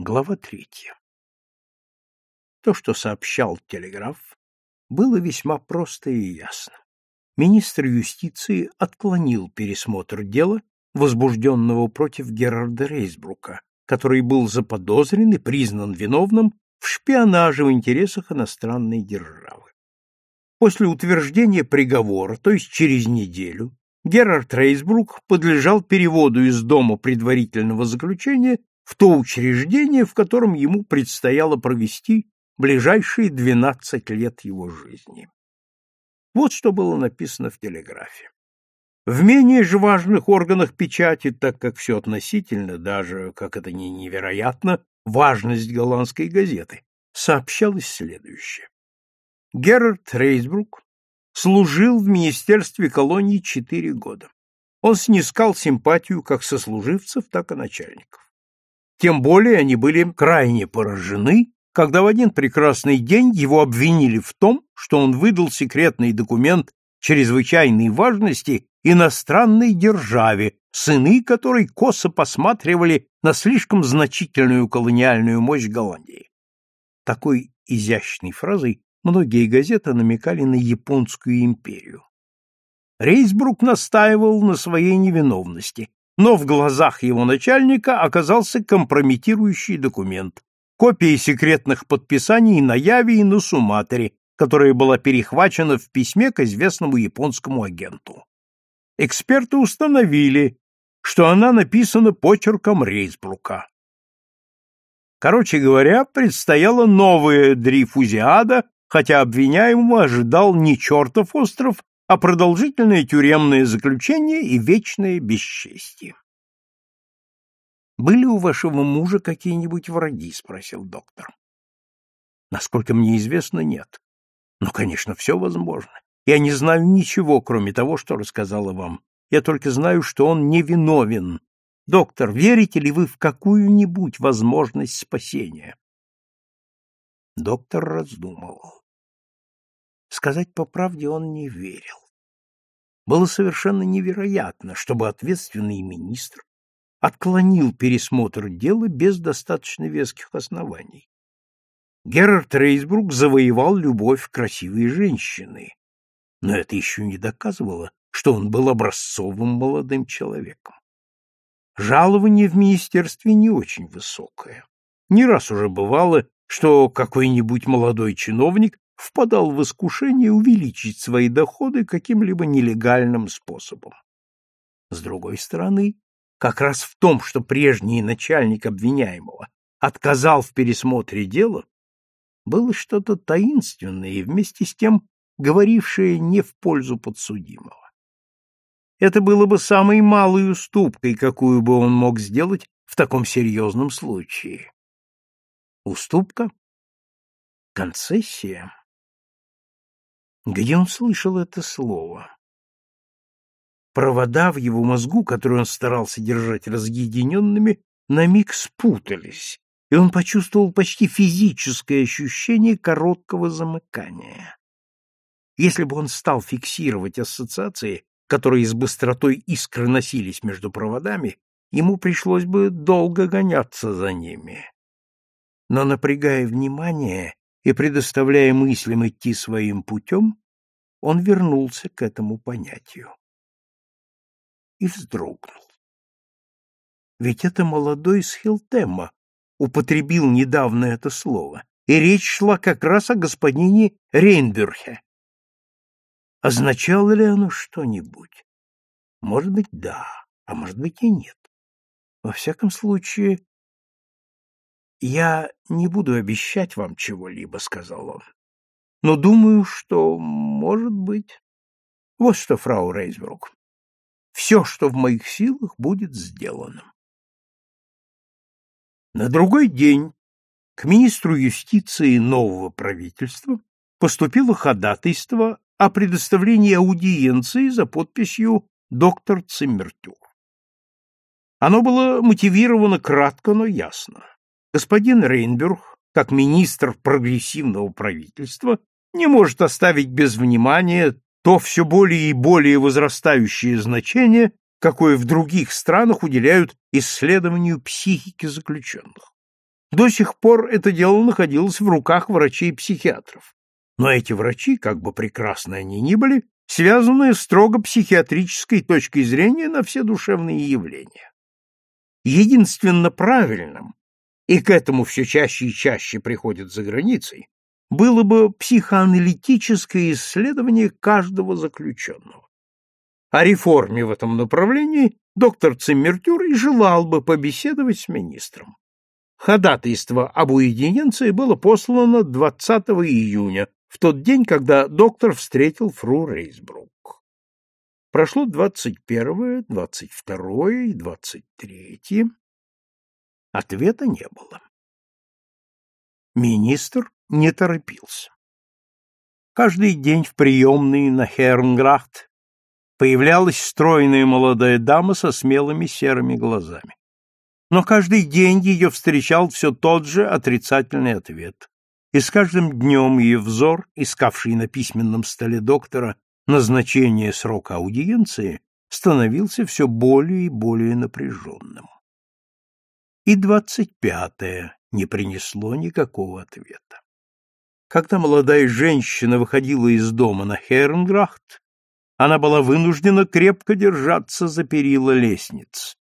Глава третья. То, что сообщал телеграф, было весьма просто и ясно. Министр юстиции отклонил пересмотр дела, возбужденного против Герарда Рейсбрука, который был заподозрен и признан виновным в шпионаже в интересах иностранной державы. После утверждения приговора, то есть через неделю, Герард Рейсбрук подлежал переводу из дома предварительного заключения в то учреждение, в котором ему предстояло провести ближайшие 12 лет его жизни. Вот что было написано в телеграфе. В менее же важных органах печати, так как все относительно, даже, как это не невероятно, важность голландской газеты, сообщалось следующее. Герард Рейсбрук служил в Министерстве колоний четыре года. Он снискал симпатию как сослуживцев, так и начальников. Тем более они были крайне поражены, когда в один прекрасный день его обвинили в том, что он выдал секретный документ чрезвычайной важности иностранной державе, сыны которой косо посматривали на слишком значительную колониальную мощь Голландии. Такой изящной фразой многие газеты намекали на японскую империю. Рейсбрук настаивал на своей невиновности, но в глазах его начальника оказался компрометирующий документ, копия секретных подписаний на Яве и на Суматере, которая была перехвачена в письме к известному японскому агенту. Эксперты установили, что она написана почерком Рейсбрука. Короче говоря, предстояла новая дрейфузиада, хотя обвиняемого ожидал не чертов остров, а продолжительное тюремное заключение и вечное бесчестие. «Были у вашего мужа какие-нибудь враги?» — спросил доктор. «Насколько мне известно, нет. Но, конечно, все возможно. Я не знаю ничего, кроме того, что рассказала вам. Я только знаю, что он невиновен. Доктор, верите ли вы в какую-нибудь возможность спасения?» Доктор раздумывал. Сказать по правде он не верил. Было совершенно невероятно, чтобы ответственный министр отклонил пересмотр дела без достаточно веских оснований. Герард Рейсбрук завоевал любовь красивой женщины, но это еще не доказывало, что он был образцовым молодым человеком. Жалование в министерстве не очень высокое. Не раз уже бывало, что какой-нибудь молодой чиновник впадал в искушение увеличить свои доходы каким-либо нелегальным способом. С другой стороны, как раз в том, что прежний начальник обвиняемого отказал в пересмотре дела, было что-то таинственное и вместе с тем говорившее не в пользу подсудимого. Это было бы самой малой уступкой, какую бы он мог сделать в таком серьезном случае. Уступка? Концессия? Где он слышал это слово? Провода в его мозгу, которые он старался держать разъединенными, на миг спутались, и он почувствовал почти физическое ощущение короткого замыкания. Если бы он стал фиксировать ассоциации, которые с быстротой искры носились между проводами, ему пришлось бы долго гоняться за ними. Но, напрягая внимание, и, предоставляя мыслям идти своим путем, он вернулся к этому понятию. И вздрогнул. Ведь это молодой Схилтема употребил недавно это слово, и речь шла как раз о господине Рейнбюрхе. Означало ли оно что-нибудь? Может быть, да, а может быть и нет. Во всяком случае, «Я не буду обещать вам чего-либо», — сказал он. «Но думаю, что, может быть...» «Вот что, фрау Рейсбрук, все, что в моих силах, будет сделано». На другой день к министру юстиции нового правительства поступило ходатайство о предоставлении аудиенции за подписью доктор Циммертюр. Оно было мотивировано кратко, но ясно. Господин Рейнберг, как министр прогрессивного правительства, не может оставить без внимания то все более и более возрастающее значение, какое в других странах уделяют исследованию психики заключенных. До сих пор это дело находилось в руках врачей-психиатров. Но эти врачи, как бы прекрасны они ни были, связаны строго психиатрической точкой зрения на все душевные явления. Единственно правильным, и к этому все чаще и чаще приходят за границей, было бы психоаналитическое исследование каждого заключенного. О реформе в этом направлении доктор Циммертюр и желал бы побеседовать с министром. Ходатайство об уединенции было послано 20 июня, в тот день, когда доктор встретил фру Рейсбрук. Прошло 21, 22 и 23. Ответа не было. Министр не торопился. Каждый день в приемной на Хернграхт появлялась стройная молодая дама со смелыми серыми глазами. Но каждый день ее встречал все тот же отрицательный ответ. И с каждым днем ее взор, искавший на письменном столе доктора назначение срока аудиенции, становился все более и более напряженным. И двадцать пятое не принесло никакого ответа. Когда молодая женщина выходила из дома на Хернграхт, она была вынуждена крепко держаться за перила лестниц.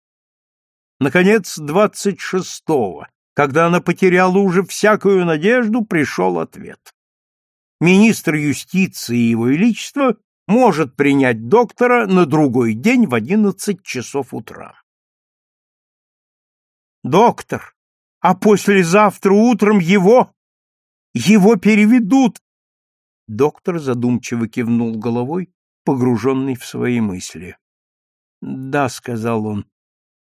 Наконец, двадцать шестого, когда она потеряла уже всякую надежду, пришел ответ. Министр юстиции и его величество может принять доктора на другой день в одиннадцать часов утра. Доктор, а послезавтра утром его его переведут. Доктор задумчиво кивнул головой, погруженный в свои мысли. Да, сказал он.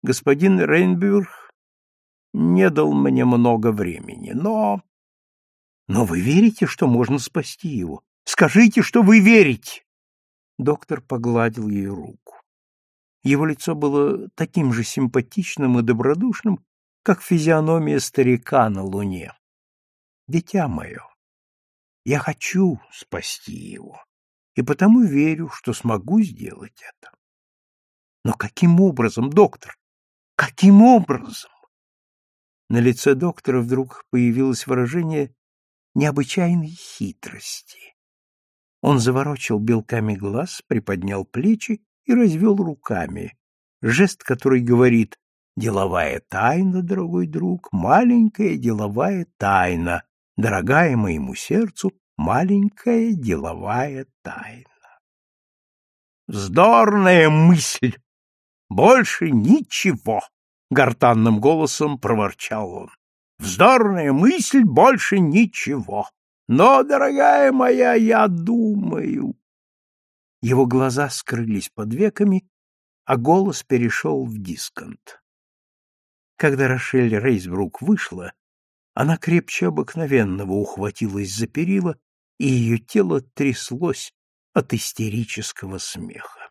Господин Рейнбюрг не дал мне много времени, но Но вы верите, что можно спасти его? Скажите, что вы верите. Доктор погладил ее руку. Его лицо было таким же симпатичным и добродушным, как физиономия старика на луне дитя мое, я хочу спасти его, и потому верю, что смогу сделать это. Но каким образом, доктор? Каким образом? На лице доктора вдруг появилось выражение необычайной хитрости. Он заворочил белками глаз, приподнял плечи и развел руками, жест, который говорит «деловая тайна, дорогой друг, маленькая деловая тайна, дорогая моему сердцу маленькая деловая тайна. Вздорная мысль! Больше ничего! Гортанным голосом проворчал он. Вздорная мысль, больше ничего. Но, дорогая моя, я думаю. Его глаза скрылись под веками, а голос перешел в дисконт. Когда Рошель Рейсбрук вышла, она крепче обыкновенного ухватилась за перила, и ее тело тряслось от истерического смеха.